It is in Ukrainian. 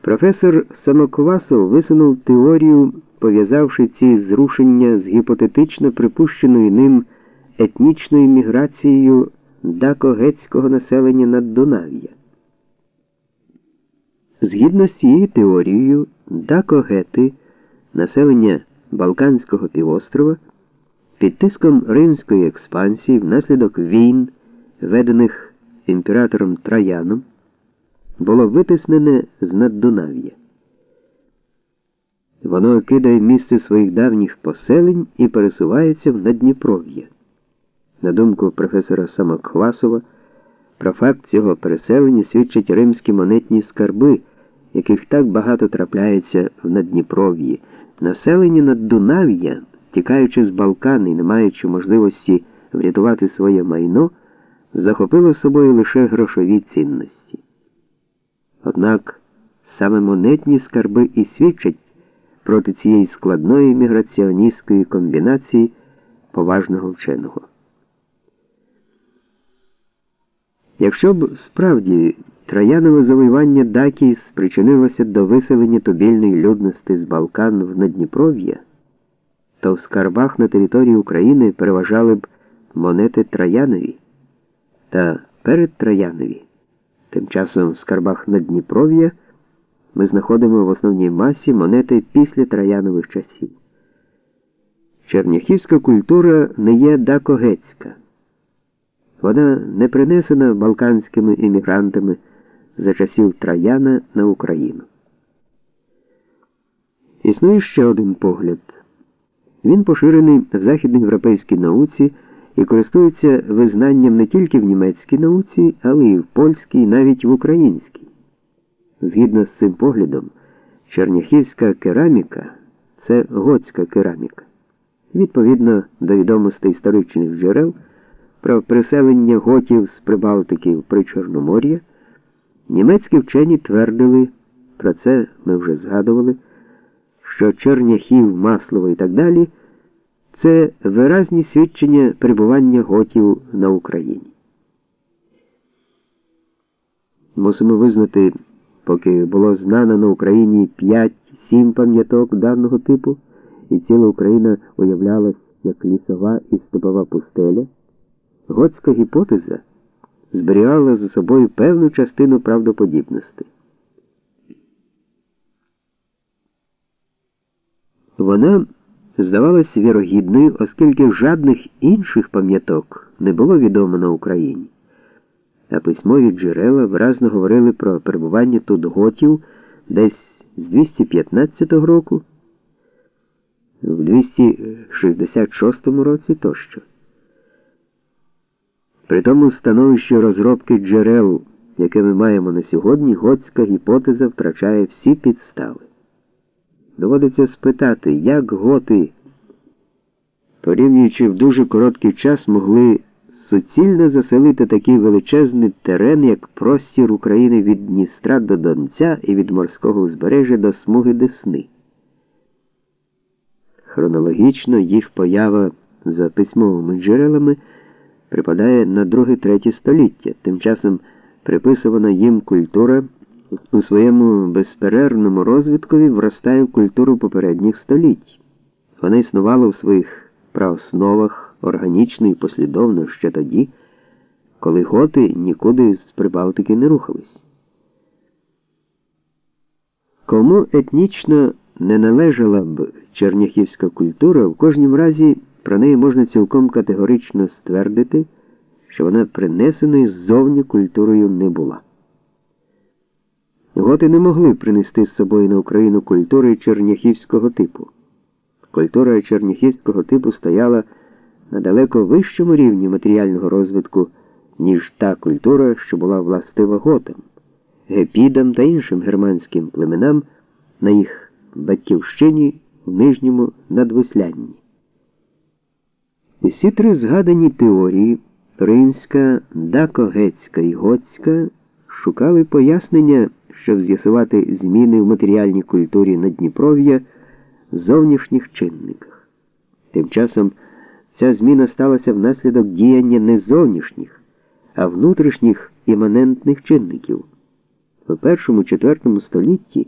Професор Самоквасов висунув теорію, пов'язавши ці зрушення з гіпотетично припущеною ним етнічною міграцією дакогетського населення над Дунав'я. Згідно з цією теорією, дакогети, населення Балканського півострова, під тиском римської експансії внаслідок війн, ведених імператором Траяном, було витиснене з Наддунав'я. Воно кидає місце своїх давніх поселень і пересувається в Надніпров'я. На думку професора Самоквасова, про факт цього переселення свідчать римські монетні скарби, яких так багато трапляється в Надніпров'ї. Населення Наддунав'я, тікаючи з Балкан і не маючи можливості врятувати своє майно, захопило собою лише грошові цінності. Однак саме монетні скарби і свідчать проти цієї складної міграціоністської комбінації поважного вченого. Якщо б справді троянове завоювання Дакі спричинилося до виселення тубільної людності з Балкан в Надніпров'я, то в скарбах на території України переважали б монети Троянові та передтроянові. Тим часом в скарбах Надніпров'я ми знаходимо в основній масі монети після троянових часів. Черняхівська культура не є дакогецька. Вона не принесена балканськими іммігрантами за часів Трояна на Україну. Існує ще один погляд. Він поширений в західноєвропейській науці і користується визнанням не тільки в німецькій науці, але й в польській, навіть в українській. Згідно з цим поглядом, черняхівська кераміка це готська кераміка. Відповідно до відомостей історичних джерел про приселення готів з Прибалтики в Причорномор'я, німецькі вчені твердили, про це ми вже згадували, що Черняхів, Маслово і так далі це виразні свідчення перебування готів на Україні. Мусимо визнати, поки було знано на Україні 5-7 пам'яток даного типу, і ціла Україна уявлялась як лісова і степова пустеля. Готська гіпотеза зберігала за собою певну частину правдоподібності. Вона здавалася вірогідною, оскільки жадних інших пам'яток не було відомо на Україні, а письмові джерела виразно говорили про перебування тут готів десь з 215 року, в 266 році тощо. При тому становищі розробки джерел, яке ми маємо на сьогодні, готська гіпотеза втрачає всі підстави. Доводиться спитати, як готи, порівнюючи в дуже короткий час, могли суцільно заселити такий величезний терен, як простір України від Дністра до Донця і від морського узбережжя до смуги Десни. Хронологічно їх поява за письмовими джерелами припадає на друге-третє століття, тим часом приписувана їм культура у своєму безперервному розвиткові вростає в культуру попередніх століть. Вона існувала в своїх праосновах органічно і послідовно ще тоді, коли готи нікуди з Прибалтики не рухались. Кому етнічно не належала б черняхівська культура, в кожнім разі про неї можна цілком категорично ствердити, що вона принесеною ззовні культурою не була. Готи не могли принести з собою на Україну культури черняхівського типу. Культура черняхівського типу стояла на далеко вищому рівні матеріального розвитку, ніж та культура, що була властива готам, гепідам та іншим германським племенам на їх батьківщині в нижньому надвислянні. Усі три згадані теорії Римська, Дакогецька і Готська шукали пояснення щоб з'ясувати зміни в матеріальній культурі Надніпров'я зовнішніх чинниках. Тим часом ця зміна сталася внаслідок діяння не зовнішніх, а внутрішніх іманентних чинників. У першому-четвертому столітті